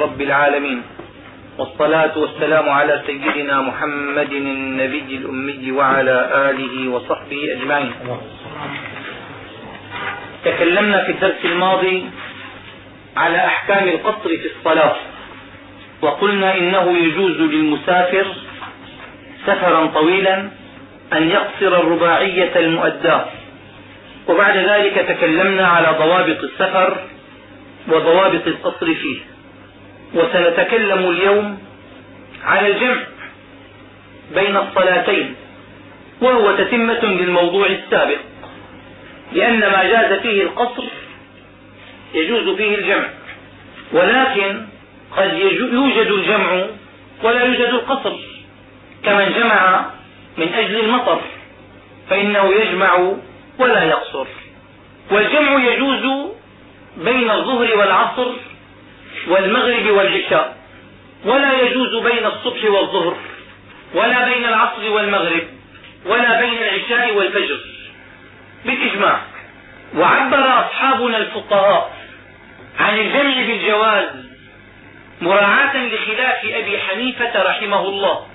رب العالمين. والصلاة والسلام على سيدنا محمد النبي الأمي وعلى آله وصحبه أجمعين. تكلمنا في الدرس الماضي على أحكام القصر في الصلاة. وقلنا إنه يجوز للمسافر سفرا طويلا أن يقصر الرباعية المؤداة. وبعد ذلك تكلمنا على ضوابط السفر وضوابط القصر فيه. وسنتكلم اليوم على الجمع بين الصلاتين وهو تتمة للموضوع السابق لأن ما جاز فيه القصر يجوز فيه الجمع ولكن قد يوجد الجمع ولا يوجد القصر كمن جمع من أجل المطر فإنه يجمع ولا يقصر والجمع يجوز بين الظهر والعصر والمغرب والعشاء. ولا يجوز بين الصبح والظهر ولا بين العصر والمغرب ولا بين العشاء والفجر. بالإجماع. وعبر أصحابنا الفقهاء عن الجمع بالجواز مراعاة لخلاف أبي حنيفة رحمه الله.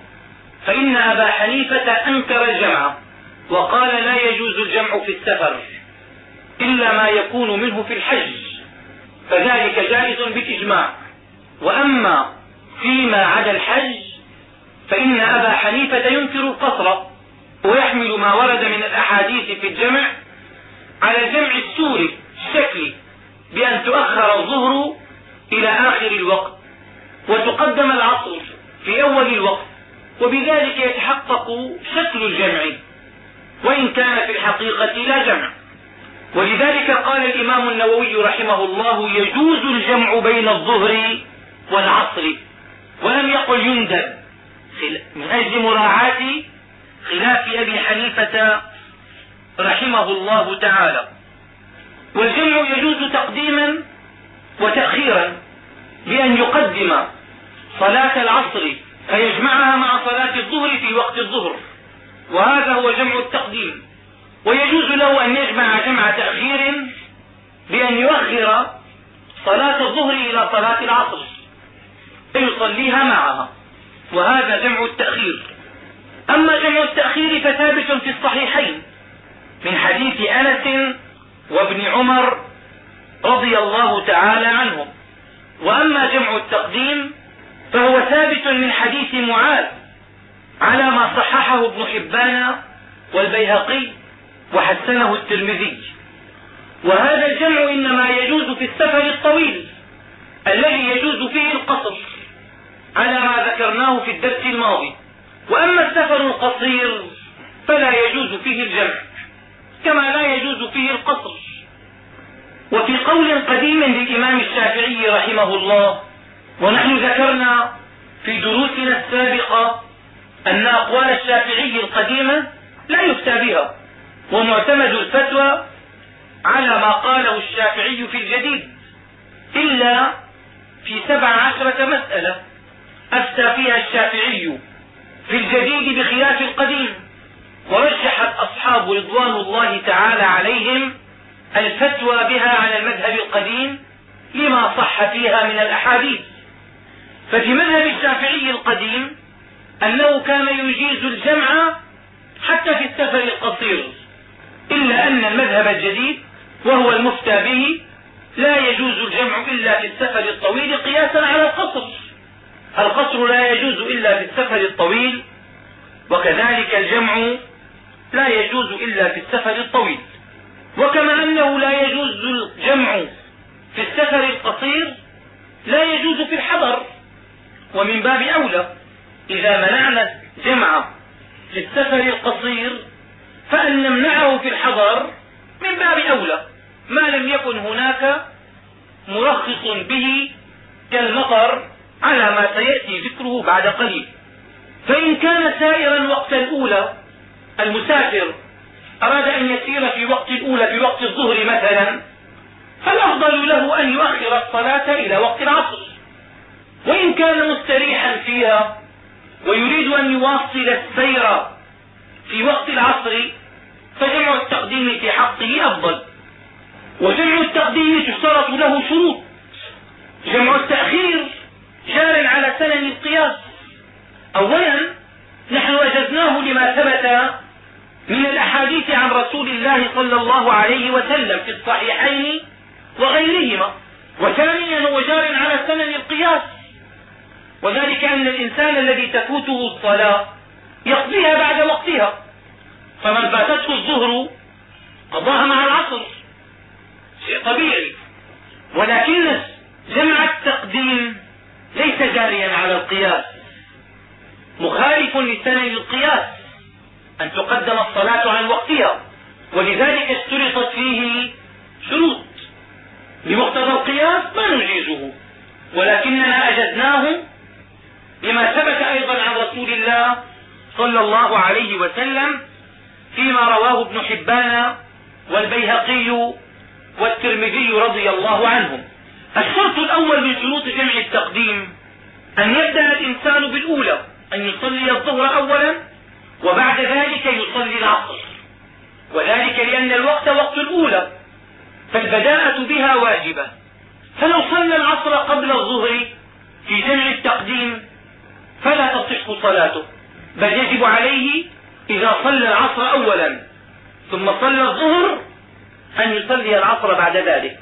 فإن أبا حنيفة أنكر الجمع وقال لا يجوز الجمع في السفر إلا ما يكون منه في الحج. فذلك جائز بالإجماع وأما فيما عدا الحج فإن أبا حنيفة ينكر القصر ويحمل ما ورد من الأحاديث في الجمع على الجمع السوري الشكلي بأن تؤخر الظهر إلى آخر الوقت وتقدم العصر في أول الوقت وبذلك يتحقق شكل الجمع وإن كان في الحقيقة لا جمع. ولذلك قال الإمام النووي رحمه الله يجوز الجمع بين الظهر والعصر ولم يقل يندب. من أجل مراعاة خلاف أبي حنيفة رحمه الله تعالى. والجمع يجوز تقديما وتأخيرا بأن يقدم صلاة العصر فيجمعها مع صلاة الظهر في وقت الظهر. وهذا هو جمع التقديم. ويجوز له أن يجمع جمع تأخير بأن يؤخر صلاة الظهر إلى صلاة العصر فيصليها معها وهذا جمع التأخير. أما جمع التأخير فثابت في الصحيحين من حديث أنس وابن عمر رضي الله تعالى عنهم. وأما جمع التقديم فهو ثابت من حديث معاذ على ما صححه ابن حبان والبيهقي وحسنه الترمذي. وهذا الجمع إنما يجوز في السفر الطويل الذي يجوز فيه القصر على ما ذكرناه في الدرس الماضي. وأما السفر القصير فلا يجوز فيه الجمع كما لا يجوز فيه القصر. وفي قول قديم للإمام الشافعي رحمه الله ونحن ذكرنا في دروسنا السابقة أن أقوال الشافعي القديمة لا يفتى بها. ومعتمد الفتوى على ما قاله الشافعي في الجديد إلا في سبع عشرة مسألة أفتى فيها الشافعي في الجديد بخلاف القديم ورجح الأصحاب رضوان الله تعالى عليهم الفتوى بها على المذهب القديم لما صح فيها من الأحاديث. ففي مذهب الشافعي القديم أنه كان يجيز الجمع حتى في السفر القصير. إلا أن المذهب الجديد وهو المفتى به لا يجوز الجمع إلا في السفر الطويل قياسا على القصر. القصر لا يجوز إلا في السفر الطويل وكذلك الجمع لا يجوز إلا في السفر الطويل. وكما أنه لا يجوز الجمع في السفر القصير لا يجوز في الحضر. ومن باب أولى إذا منعنا الجمع في السفر القصير فأن نمنعه في الحضر من باب أولى ما لم يكن هناك مرخص به كالمطر على ما سيأتي ذكره بعد قليل. فإن كان سائرا وقت الأولى المسافر أراد أن يسير في وقت الأولى في وقت الظهر مثلا فالأفضل له أن يؤخر الصلاة إلى وقت العصر. وإن كان مستريحا فيها ويريد أن يواصل السير في وقت العصر فجمع التقديم في حقه أفضل. وجمع التقديم تشترط له شروط. جمع التأخير أولا نحن أجزناه لما ثبت من الأحاديث عن رسول الله صلى الله عليه وسلم في الصحيحين وغيرهما. وثانيا هو جار على سنن القياس. وذلك أن الإنسان الذي تفوته الصلاة يقضيها بعد وقتها. فمن فاتته الظهر قضاها مع العصر. شيء طبيعي. ولكن جمع التقديم ليس جاريا على القياس. مخالف لسنن القياس أن تقدم الصلاة عن وقتها. ولذلك اشترطت فيه شروط بمقتضى القياس ما نجيزه ولكننا أجزناه لما ثبت أيضا عن رسول الله صلى الله عليه وسلم فيما رواه ابن حبان والبيهقي والترمذي رضي الله عنهم. الشرط الأول من شروط جمع التقديم أن يبدأ الإنسان بالأولى أن يصلي الظهر أولا وبعد ذلك يصلي العصر. وذلك لأن الوقت وقت الأولى فالبداءة بها واجبة. فلو صلى العصر قبل الظهر في جمع التقديم فلا تصح صلاته. بل يجب عليه إذا صلى العصر أولا ثم صلى الظهر أن يصلي العصر بعد ذلك.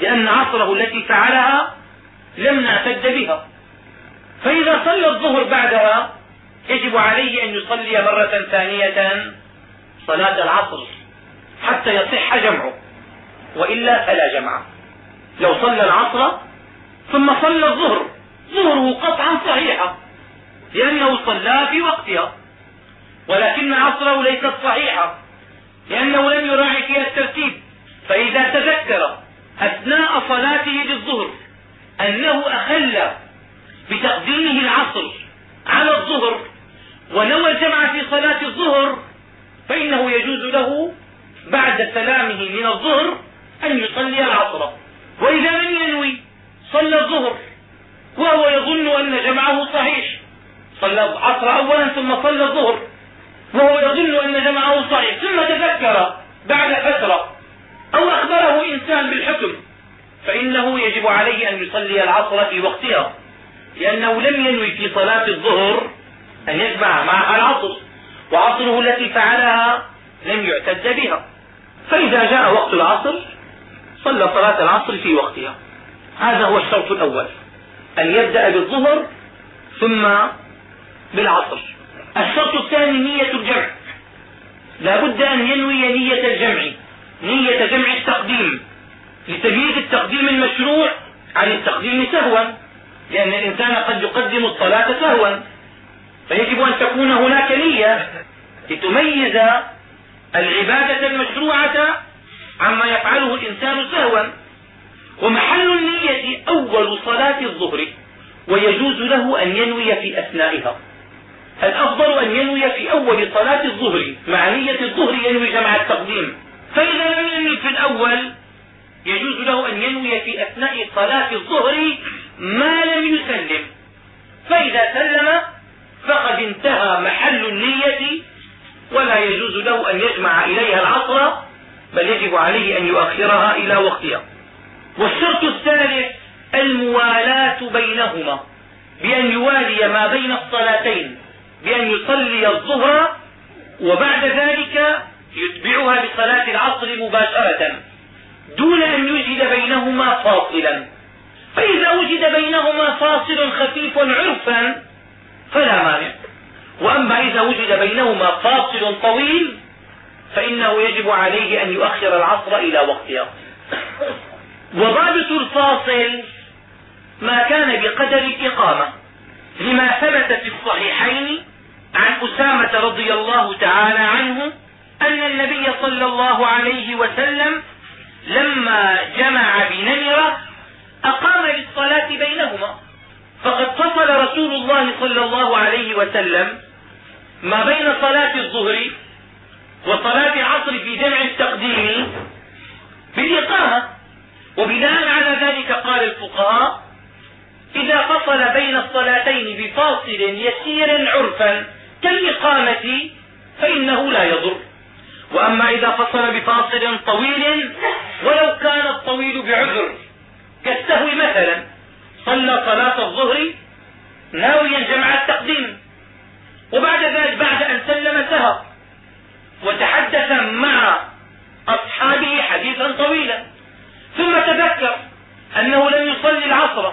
لأن عصره التي فعلها لم نعتد بها. فإذا صلى الظهر بعدها يجب عليه أن يصلي مرة ثانية صلاة العصر حتى يصح جمعه وإلا فلا جمع. لو صلى العصر ثم صلى الظهر ظهره قطعا صحيحة. لأنه صلى في وقتها. ولكن عصره ليست صحيحة لأنه لم يراعي فيها الترتيب. فإذا تذكر أثناء صلاته للظهر أنه أخل بتقديمه العصر على الظهر ونوى الجمع في صلاة الظهر فإنه يجوز له بعد سلامه من الظهر أن يصلي العصر. وإذا لم ينوي صلى الظهر وهو يظن أن جمعه صحيح. صلى العصر أولا ثم صلى الظهر. وهو يظن أن جمعه صحيح. ثم تذكر بعد فترة أو أخبره إنسان بالحكم فإنه يجب عليه أن يصلي العصر في وقتها لأنه لم ينوي في صلاة الظهر أن يجمع معها العصر وعصره التي فعلها لم يعتد بها. فإذا جاء وقت العصر صلى صلاة العصر في وقتها. هذا هو الشرط الأول أن يبدأ بالظهر ثم بالعصر الشرط الثاني نية الجمع. لا بد أن ينوي نية الجمع. نية جمع التقديم. لتمييز التقديم المشروع عن التقديم سهوا. لأن الإنسان قد يقدم الصلاة سهوا. فيجب أن تكون هناك نية لتميز العبادة المشروعة عما يفعله الإنسان سهوا. ومحل النية أول صلاة الظهر ويجوز له أن ينوي في أثنائها. الأفضل أن ينوي في أول صلاة الظهر مع نية الظهر ينوي جمع التقديم. فإذا لم ينوي في الأول يجوز له أن ينوي في أثناء صلاة الظهر ما لم يسلم. فإذا سلم فقد انتهى محل النية ولا يجوز له أن يجمع إليها العصر بل يجب عليه أن يؤخرها إلى وقتها. والشرط الثالث الموالاة بينهما بأن يوالي ما بين الصلاتين. بأن يصلي الظهر وبعد ذلك يتبعها بصلاة العصر مباشرة دون أن يوجد بينهما فاصلا. فإذا وجد بينهما فاصل خفيف عرفا فلا مانع. وأما إذا وجد بينهما فاصل طويل فإنه يجب عليه أن يؤخر العصر إلى وقتها. وضابط الفاصل ما كان بقدر الإقامة. لما ثبت في الصحيحين عن أسامة رضي الله تعالى عنه أن النبي صلى الله عليه وسلم لما جمع بنمرة أقام للصلاة بينهما. فقد فصل رسول الله صلى الله عليه وسلم ما بين صلاة الظهر وصلاة العصر في جمع التقديم بالإقامة. وبناء على ذلك قال الفقهاء إذا فصل بين الصلاتين بفاصل يسير عرفا كالإقامة فإنه لا يضر. وأما إذا فصل بفاصل طويل ولو كان الطويل بعذر كالسهو مثلا صلى صلاة الظهر ناويا جمع التقديم. وبعد ذلك بعد أن سلم ذهب وتحدث مع أصحابه حديثا طويلا. ثم تذكر أنه لم يصلي العصر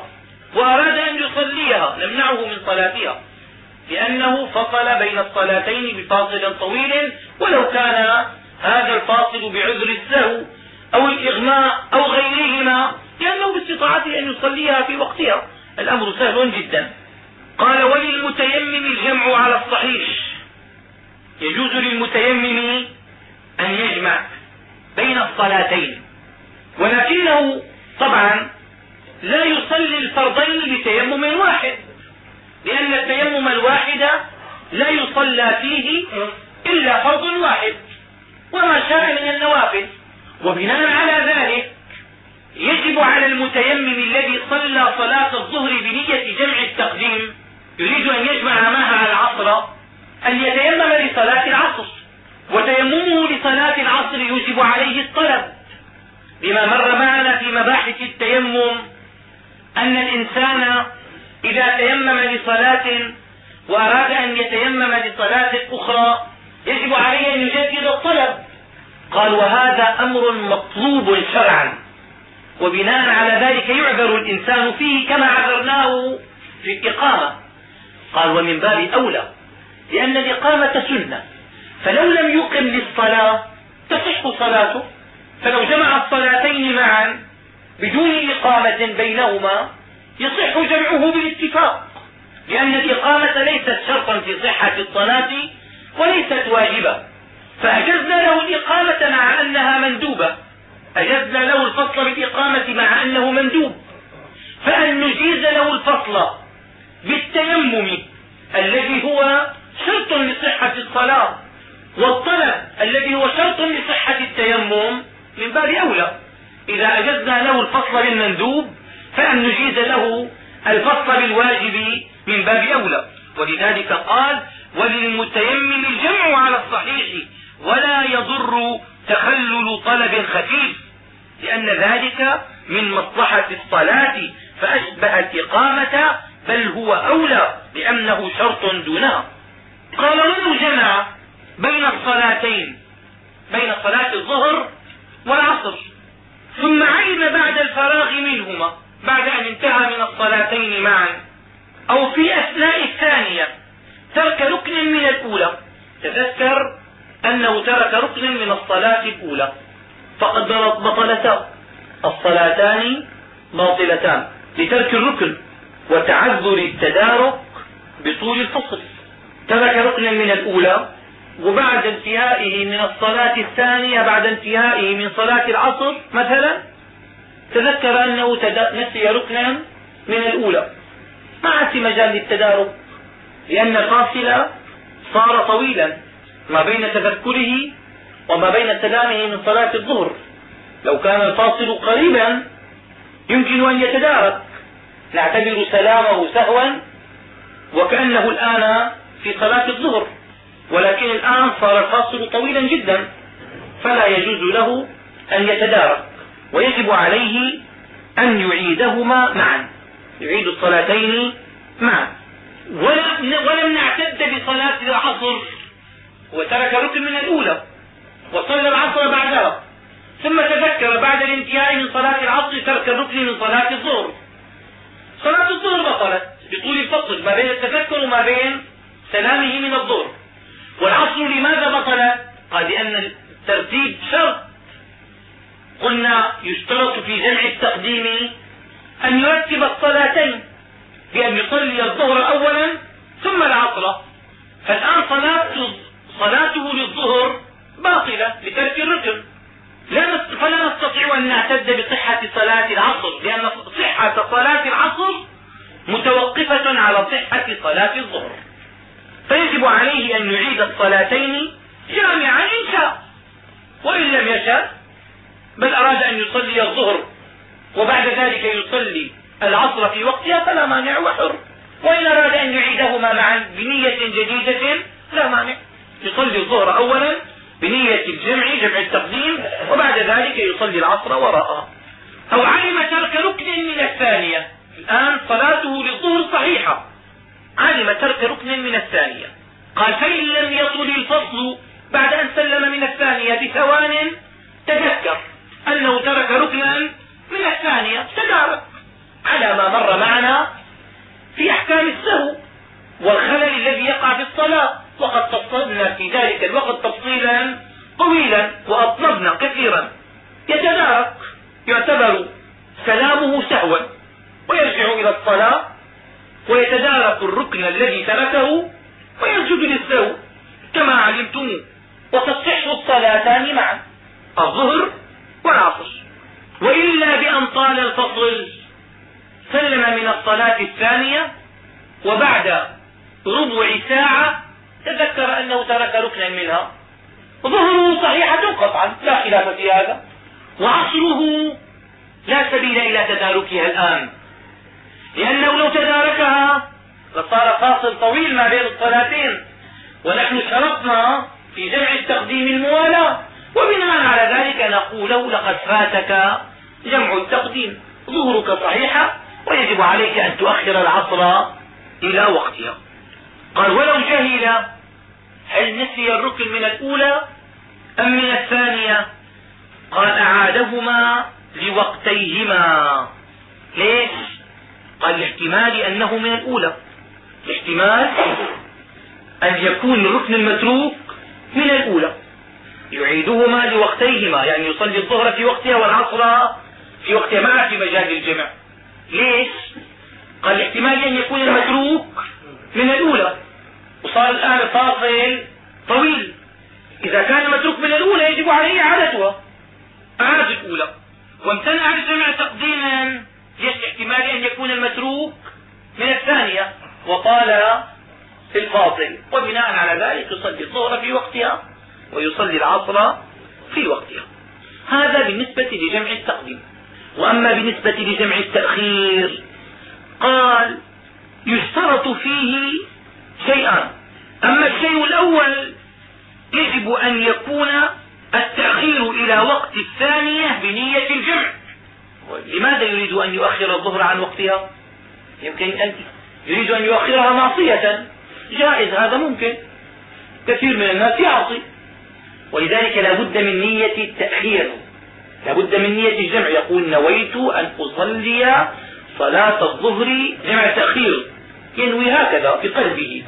وأراد أن يصليها نمنعه من صلاتها. لأنه فصل بين الصلاتين بفاصل طويل ولو كان هذا الفاصل بعذر السهو أو الإغماء أو غيرهما لأنه باستطاعته أن يصليها في وقتها. الأمر سهل جدا. قال وللمتيمم الجمع على الصحيح. يجوز للمتيمم أن يجمع بين الصلاتين. ولكنه طبعا لا يصلي الفرضين بتيمم واحد. لأن التيمم الواحد لا يصلى فيه إلا فرض واحد وما شاء من النوافل. وبناء على ذلك يجب على المتيمم الذي صلى صلاة الظهر بنية جمع التقديم يريد أن يجمع معها العصر أن يتيمم لصلاة العصر. وتيممه لصلاة العصر يوجب عليه الطلب. لما مر معنا في مباحث التيمم أن الإنسان إذا تيمم لصلاة وأراد أن يتيمم لصلاة أخرى يجب عليه أن يجدد الطلب. قال وهذا أمر مطلوب شرعا وبناء على ذلك يعذر الإنسان فيه كما عذرناه في الإقامة. قال ومن باب أولى لأن الإقامة سنة فلو لم يقم للصلاة تصح صلاته. فلو جمع الصلاتين معا بدون إقامة بينهما يصح جمعه بالاتفاق لأن الإقامة ليست شرطا في صحة الصلاة وليست واجبة. فأجزنا له الإقامة مع أنها مندوبة. أجزنا له الفصل بالإقامة مع أنه مندوب. فأن نجيز له الفصل بالتيمم الذي هو شرط لصحة الصلاة والطلب الذي هو شرط لصحة التيمم من باب أولى. إذا أجزنا له الفصل بالمندوب فأن نجيز له الفصل بالواجب من باب أولى. ولذلك قال وللمتيمم الجمع على الصحيح ولا يضر تخلل طلب خفيف لأن ذلك من مصلحة الصلاة فأشبه الإقامة بل هو أولى لأنه شرط دونها. قال ولو جمع بين الصلاتين بين صلاة الظهر والعصر ثم علم بعد الفراغ منهما بعد أن انتهى من الصلاتين معا. أو في أثناء الثانية ترك ركن من الأولى. تذكر أنه ترك ركن من الصلاة الأولى. فقد بطلتا الصلاتان باطلتان لترك الركن وتعذر التدارك بطول الفصل. ترك ركنا من الأولى وبعد انتهائه من الصلاة الثانية بعد انتهائه من صلاة العصر مثلا تذكر أنه نسي ركنا من الأولى. ما عاد في مجال للتدارك لأن الفاصل صار طويلا ما بين تذكره وما بين سلامه من صلاة الظهر. لو كان الفاصل قريبا يمكن أن يتدارك. نعتبر سلامه سهوا وكأنه الآن في صلاة الظهر. ولكن الآن صار الفاصل طويلا جدا فلا يجوز له أن يتدارك. ويجب عليه أن يعيدهما معا. يعيد الصلاتين معا. ولم نعتد بصلاة العصر. وترك ركن من الأولى. وصلى العصر بعدها ثم تذكر بعد الانتهاء من صلاة العصر ترك الركن من صلاة الظهر. صلاة الظهر بطلت بطول الفصل. ما بين التذكر وما بين سلامه من الظهر. والعصر لماذا بطل؟ قال لأن الترتيب شرط. قلنا يشترط في جمع التقديم أن يرتب الصلاتين بأن يصلي الظهر أولا ثم العصر. فالآن صلاته للظهر باطلة لترك الركن لا فلا نستطيع أن نعتد بصحة صلاة العصر لأن صحة صلاة العصر متوقفة على صحة صلاة الظهر. فيجب عليه أن يعيد الصلاتين جامعا إن شاء. وإن لم يشاء بل أراد أن يصلي الظهر وبعد ذلك يصلي العصر في وقتها فلا مانع وحر. وإن أراد أن يعيدهما معا بنية جديدة لا مانع. يصلي الظهر أولا بنية الجمع جمع التقديم وبعد ذلك يصلي العصر وراءها أو علم ترك ركن من الثانية. الآن صلاته للظهر صحيحة. علم ترك ركن من الثانية. قال فإن لم يطل الفصل بعد أن سلم من الثانية بثوان تذكر. أنه ترك ركنا من الثانية تدارك على ما مر معنا في أحكام السهو والخلل الذي يقع في الصلاة. وقد فصلنا في ذلك الوقت تفصيلا طويلا وأطلبنا كثيرا. يتدارك يعتبر سلامه سهوا ويرجع إلى الصلاة ويتدارك الركن الذي تركه ويسجد للسهو كما علمتم وتصح الصلاتان معا. الظهر والعصر وإلا بأن طال الفصل سلم من الصلاة الثانية وبعد ربع ساعة تذكر أنه ترك ركنا منها. ظهره صحيحة قطعا لا خلاف في هذا. وعصره لا سبيل إلى تداركها الآن. لأنه لو تداركها لصار فاصل طويل ما بين الصلاتين. ونحن شرطنا في جمع التقديم الموالاة. وبناء على ذلك نقول لقد فاتك جمع التقديم ظهرك صحيحة ويجب عليك أن تؤخر العصر إلى وقتها. قال ولو جهل هل نسي الركن من الأولى أم من الثانية؟ قال أعادهما لوقتيهما. ليش؟ قال لاحتمال أنه من الأولى. احتمال أن يكون الركن المتروك من الأولى. يعيدهما لوقتيهما يعني يصلي الظهر في وقتها والعصر في وقتها ما في مجال للجمع ليش؟ قال احتمال أن يكون المتروك من الأولى. وصار الآن فاصل طويل. إذا كان المتروك من الأولى يجب عليه إعادتها. أعاد الأولى. وامتنع الجمع تقديما ليش احتمال أن يكون المتروك من الثانية؟ وقال في الفاصل وبناء على ذلك يصلي الظهر في وقتها. ويصلي العصر في وقتها. هذا بالنسبة لجمع التقديم. وأما بالنسبة لجمع التأخير قال يشترط فيه شيئان. أما الشيء الأول يجب أن يكون التأخير إلى وقت الثانية بنية الجمع. لماذا يريد أن يؤخر الظهر عن وقتها؟ يمكن أن يريد أن يؤخرها معصية. جائز هذا ممكن. كثير من الناس يعصي. ولذلك لا بد من نية التأخير. لا بد من نية الجمع. يقول نويت أن أصلي صلاة الظهر جمع تأخير. ينوي هكذا بقلبه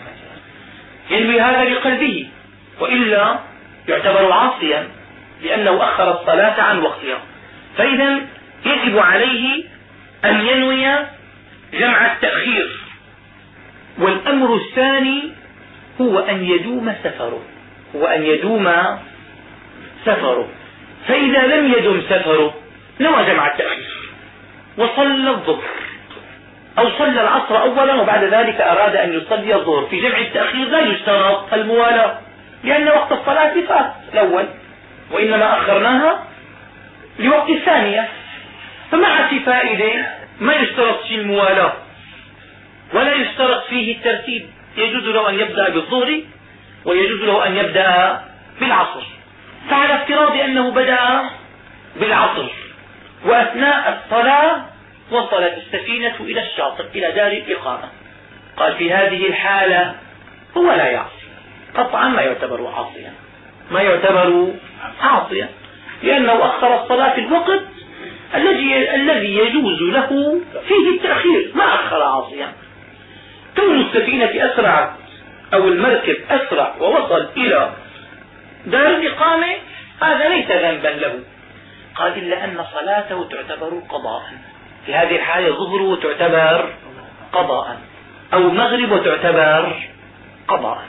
ينوي هذا بقلبه وإلا يعتبر عاصيا لأنه أخر الصلاة عن وقتها. فإذا يجب عليه أن ينوي جمع التأخير. والأمر الثاني هو أن يدوم سفره. هو أن يدوم سفره. فإذا لم يدم سفره نوى جمع التأخير؟ وصلى الظهر. أو صلى العصر أولا وبعد ذلك أراد أن يصلي الظهر. في جمع التأخير لا يشترط الموالاة لأن وقت الصلاة فات الأول. وإنما أخرناها لوقت الثانية. فما في فائدة؟ ما يشترط في الموالاة. ولا يشترط فيه الترتيب. يجوز له أن يبدأ بالظهر ويجوز له أن يبدأ بالعصر. فعلى افتراض أنه بدأ بالعصر وأثناء الصلاة وصلت السفينة إلى الشاطئ إلى دار الإقامة. قال في هذه الحالة هو لا يعصي. قطعا ما يعتبر عاصيا. ما يعتبر عاصيا لأنه أخر الصلاة في الوقت الذي الذي يجوز له فيه التأخير ما أخر عاصيا. كون السفينة أسرعت أو المركب أسرع ووصل إلى دار الإقامة؟ هذا ليس ذنبا له. قال إلا أن صلاته تعتبر قضاء في هذه الحالة ظهره تعتبر قضاء أو مغرب تعتبر قضاء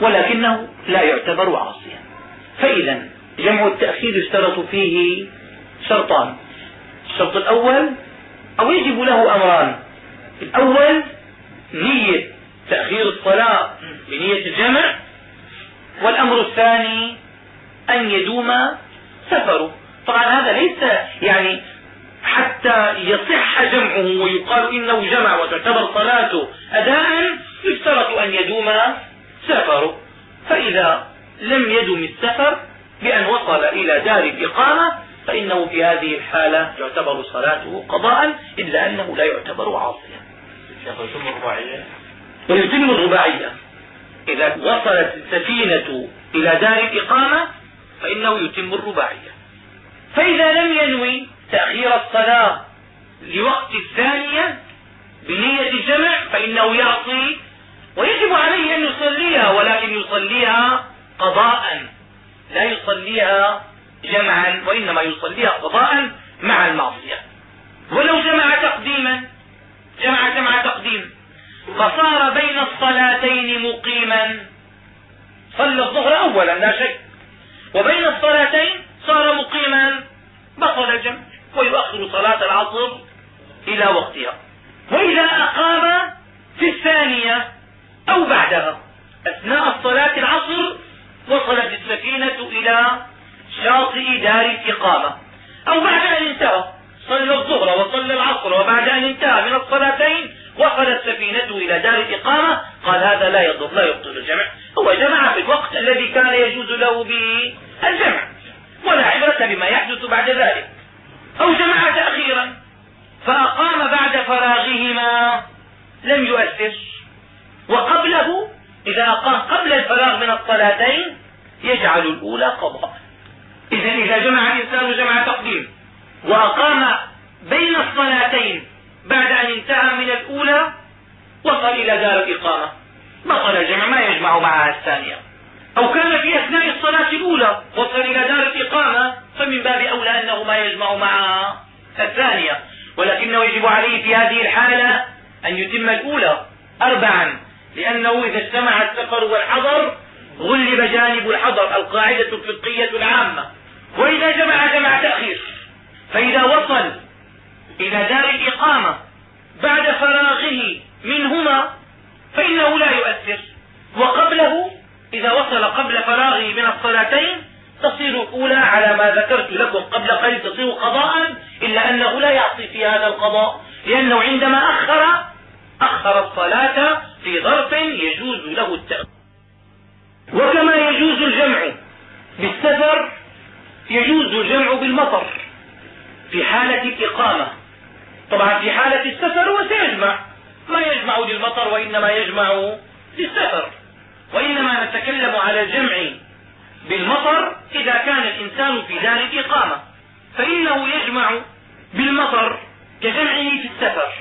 ولكنه لا يعتبر عاصيا. فإذا جمع التأخير يشترط فيه شرطان. الشرط الأول أو يجب له أمران. الأول نية تأخير الصلاة بنية الجمع. والأمر الثاني أن يدوم سفره. طبعا هذا ليس يعني حتى يصح جمعه ويقال إنه جمع وتعتبر صلاته أداء يشترط أن يدوم سفره. فإذا لم يدم السفر بأن وصل إلى دار الإقامة فإنه في هذه الحالة يعتبر صلاته قضاء إلا أنه لا يعتبر عاصيا ويتم الرباعية. إذا وصلت السفينة إلى دار الإقامة فإنه يتم الرباعية. فإذا لم ينوي تأخير الصلاة لوقت الثانية بنية الجمع فإنه يعصي ويجب عليه أن يصليها ولكن يصليها قضاء. لا يصليها جمعا وإنما يصليها قضاء مع المعصية ولو جمع تقديما جمع جمع تقديم. فصار بين الصلاتين مقيما. صلى الظهر أولا لا شيء. وبين الصلاتين صار مقيما. بطل الجمع ويؤخر صلاة العصر إلى وقتها. وإذا أقام في الثانية أو بعدها أثناء الصلاة العصر وصلت السفينة إلى شاطئ دار الإقامة. أو بعد أن انتهى صلى الظهر وصلى العصر وبعد أن انتهى من الصلاتين وصلت سفينته إلى دار الإقامة قال هذا لا يضر لا يبطل الجمع. هو جمع في الوقت الذي كان يجوز له به الجمع. ولا عبرة بما يحدث بعد ذلك. أو جمع تأخيرا. فأقام بعد فراغهما. لم يؤثر. وقبله إذا أقام قبل الفراغ من الصلاتين يجعل الأولى قضاء. إذا إذا جمع الإنسان جمع تقديم. وأقام بين الصلاتين بعد أن انتهى من الأولى وصل إلى دار الإقامة. بطل الجمع ما يجمع معها الثانية. أو كان في أثناء الصلاة الأولى وصل إلى دار الإقامة فمن باب أولى أنه ما يجمع معها الثانية. ولكنه يجب عليه في هذه الحالة أن يتم الأولى أربعا لأنه إذا اجتمع السفر والحضر غلب جانب الحضر القاعدة الفقهية العامة. وإذا جمع جمع تأخير. فإذا وصل إلى دار الإقامة بعد فراغه منهما فإنه لا يؤثر. وقبله إذا وصل قبل فراغه من الصلاتين تصير الأولى على ما ذكرت لكم قبل قليل تصير قضاء إلا أنه لا يعصي في هذا القضاء لأنه عندما أخر أخر الصلاة في ظرف يجوز له التأخير. وكما يجوز الجمع بالسفر يجوز الجمع بالمطر في حالة الإقامة طبعا في حالة السفر هو سيجمع. ما يجمع للمطر وإنما يجمع للسفر. وإنما نتكلم على الجمع بالمطر إذا كان الإنسان في دار الإقامة فإنه يجمع بالمطر كجمعه في السفر.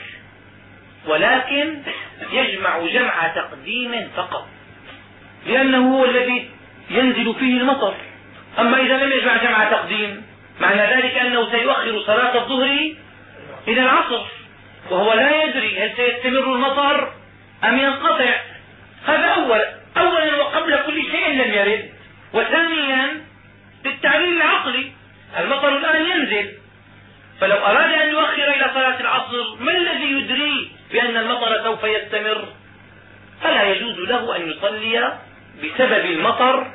ولكن يجمع جمع تقديم فقط. لأنه هو الذي ينزل فيه المطر. أما إذا لم يجمع جمع تقديم معنى ذلك أنه سيؤخر صلاة الظهر إلى العصر وهو لا يدري هل سيستمر المطر أم ينقطع. هذا أول أولا وقبل كل شيء لم يرد وثانيا للتعليل العقلي المطر الآن ينزل. فلو أراد أن يؤخر إلى صلاة العصر ما الذي يدريه بأن المطر سوف يستمر؟ فلا يجوز له أن يصلي بسبب المطر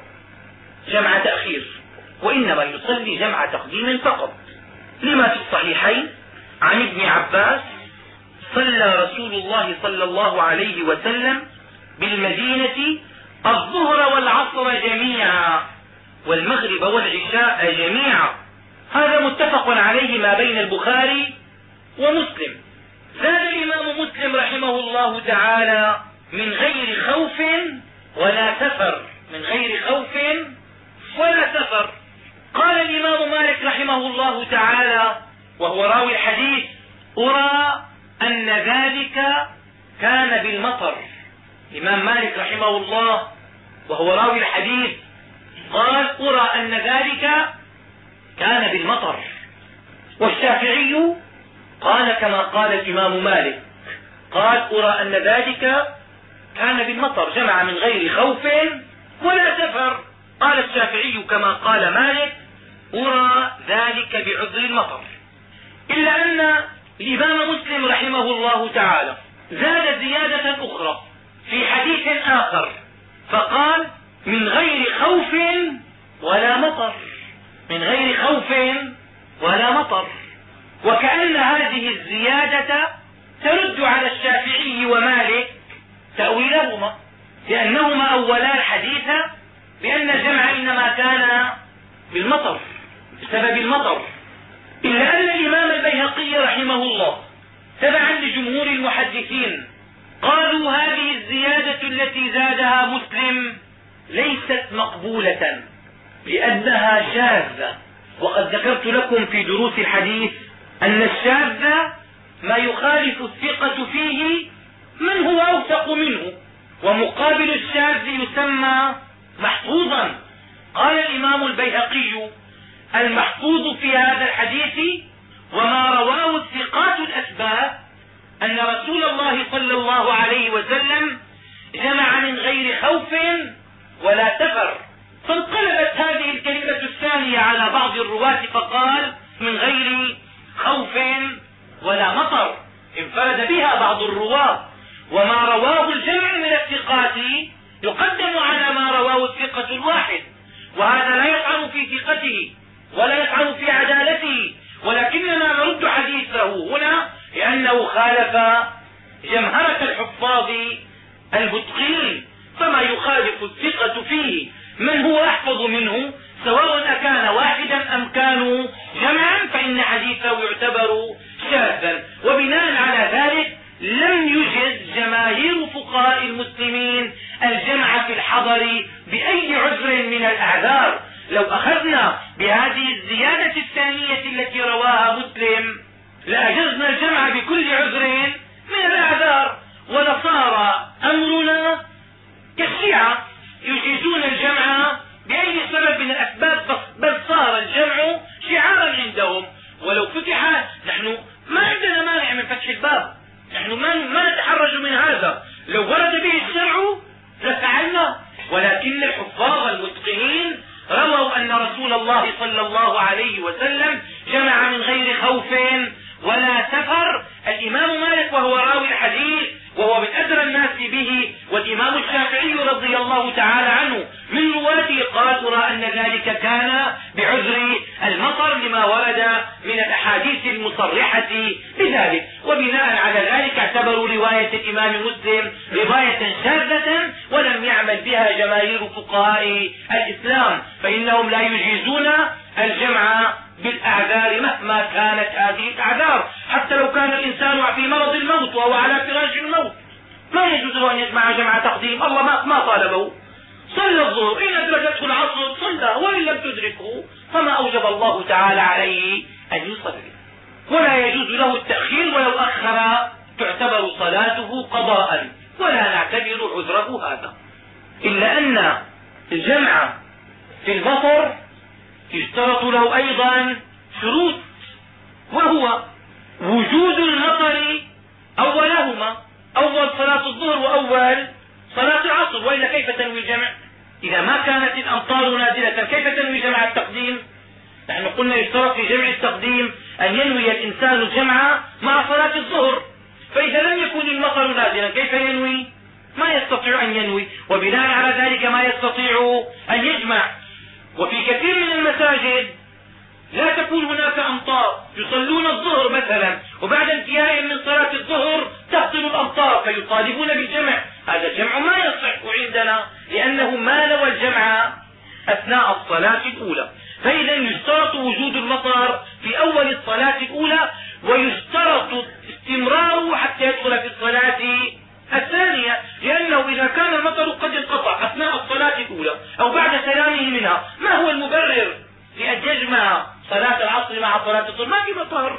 جمع تأخير وإنما يصلي جمع تقديم فقط. لما في الصحيحين؟ عن ابن عباس صلى رسول الله صلى الله عليه وسلم بالمدينة الظهر والعصر جميعا والمغرب والعشاء جميعا. هذا متفق عليه ما بين البخاري ومسلم. زاد الإمام مسلم رحمه الله تعالى من غير خوف ولا سفر. من غير خوف ولا سفر. قال الإمام مالك رحمه الله تعالى وهو راوي الحديث أرى أن ذلك كان بالمطر. الإمام مالك رحمه الله وهو راوي الحديث قال أرى أن ذلك كان بالمطر. والشافعي قال كما قال الإمام مالك قال أرى أن ذلك كان بالمطر جمع من غير خوف ولا سفر. قال الشافعي كما قال مالك أرى ذلك بعذر المطر. إلا أن الإمام مسلم رحمه الله تعالى زاد زيادة أخرى في حديث آخر فقال من غير خوف ولا مطر من غير خوف ولا مطر. وكأن هذه الزيادة ترد على الشافعي ومالك تأويلهما لأنهما أولا الحديث بأن الجمع إنما كان بالمطر بسبب المطر. إلا أن الإمام البيهقي رحمه الله تبعا لجمهور المحدثين قالوا هذه الزيادة التي زادها مسلم ليست مقبولة لأنها شاذة. وقد ذكرت لكم في دروس الحديث أن الشاذ ما يخالف الثقة فيه من هو أوثق منه ومقابل الشاذ يسمى محفوظا. قال الإمام البيهقي المحفوظ في هذا الحديث وما رواه الثقات الأسباب أن رسول الله صلى الله عليه وسلم جمع من غير خوف ولا سفر. فانقلبت هذه الكلمة الثانية على بعض الرواة فقال من غير خوف ولا مطر. انفرد بها بعض الرواة. وما رواه الجمع من الثقات يقدم على ما رواه الثقة الواحد. وهذا لا يطعن في ثقته. ولا يطعن في عدالته. ولكننا نرد حديثه هنا لأنه خالف جمهرة الحفاظ المتقين فما يخالف الثقة فيه؟ من هو أحفظ منه؟ سواء أكان واحدا أم كانوا جمعا فإن حديثه يعتبر شاذا. وبناء على ذلك لم يجز جماهير فقهاء المسلمين الجمع في الحضر بأي عذر من الأعذار. لو أخذنا بهذه الزيادة الثانية التي رواها مسلم لاجزنا الجمع بكل عذر من الأعذار ولصار أمرنا كالشيعة يجيزون الجمع بأي سبب من الأسباب بل صار الجمع شعارا عندهم ولو فتح نحن ما عندنا مانع من فتح الباب نحن ما, ما نتحرج من هذا لو ورد به الشرع لفعلنا ولكن الحفاظ المتقنين رووا أن رسول الله صلى الله عليه وسلم جمع من غير خوف ولا سفر الإمام مالك وهو راوي الحديث وهو من أدرى الناس به والإمام الشافعي رضي الله تعالى عنه من رواته قال ترى أن ذلك كان بعذر المطر لما ورد من الأحاديث المصرحة بذلك وبناء على ذلك اعتبروا رواية الإمام مسلم رواية شاذة ولم يعمل بها جماهير فقهاء الإسلام فإنهم لا يجيزون الجمع كانت هذه الأعذار. حتى لو كان الإنسان في مرض الموت وهو على فراش الموت. ما يجوز له أن يجمع جمع تقديم. الله ما, ما طالبه. صلى الظهر. إن أدركته العصر صلى. وإن لم تدركه فما أوجب الله تعالى عليه أن يصلي. ولا يجوز له التأخير ولو أخر تعتبر صلاته قضاء. ولا نعتبر عذره هذا. إلا أن الجمع في المطر يشترط له أيضا شروط وهو وجود المطر أولهما أول صلاة الظهر وأول صلاة العصر. وإلا كيف تنوي الجمع؟ إذا ما كانت الأمطار نازلة كيف تنوي جمع التقديم؟ نحن قلنا يشترط في جمع التقديم أن ينوي الإنسان الجمع مع صلاة الظهر. فإذا لم يكن المطر نازلا كيف ينوي؟ ما يستطيع أن ينوي. وبناء على ذلك ما يستطيع أن يجمع. وفي كثير من المساجد لا تكون هناك أمطار يصلون الظهر مثلا وبعد انتهائهم من صلاة الظهر تهطل الأمطار فيطالبون بالجمع. هذا الجمع ما يصح عندنا لأنه ما نوى الجمع أثناء الصلاة الأولى. فإذا يشترط وجود المطر في أول الصلاة الأولى ويشترط استمراره حتى يدخل في الصلاة الثانية لأنه إذا كان المطر قد انقطع أثناء الصلاة الأولى أو بعد سلامه منها ما هو المبرر لأن يجمع صلاة العصر مع صلاة الظهر. ما في مطر.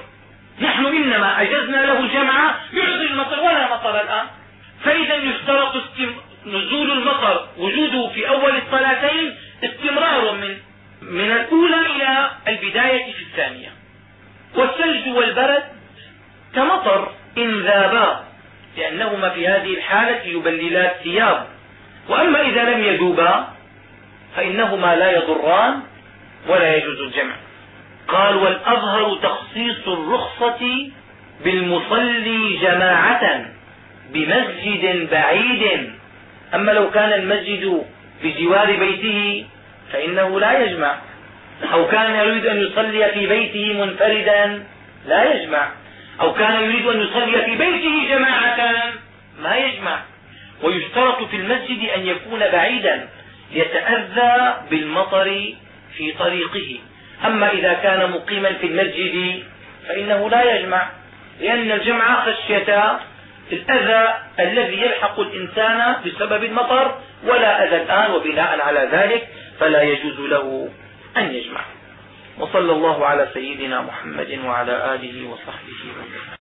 نحن إنما أجزنا له الجمع بعذر المطر ولا مطر الآن. فإذا يشترط نزول المطر وجوده في أول الصلاتين استمرار من من الأولى إلى البداية في الثانية. والثلج والبرد كمطر إن ذابا لأنهما في هذه الحالة يبللان الثياب. وأما إذا لم يذوبا فإنهما لا يضران ولا يجوز الجمع. قال والأظهر تخصيص الرخصة بالمصلي جماعة بمسجد بعيد. أما لو كان المسجد بجوار بيته فإنه لا يجمع. أو كان يريد أن يصلي في بيته منفردا لا يجمع. أو كان يريد أن يصلي في بيته جماعة ما يجمع. ويشترط في المسجد أن يكون بعيدا يتأذى بالمطر في طريقه. أما إذا كان مقيما في المسجد فإنه لا يجمع لأن الجمع خشية الأذى الذي يلحق الإنسان بسبب المطر ولا أذى الآن وبناء على ذلك فلا يجوز له أن يجمع. وصلى الله على سيدنا محمد وعلى آله وصحبه وسلم.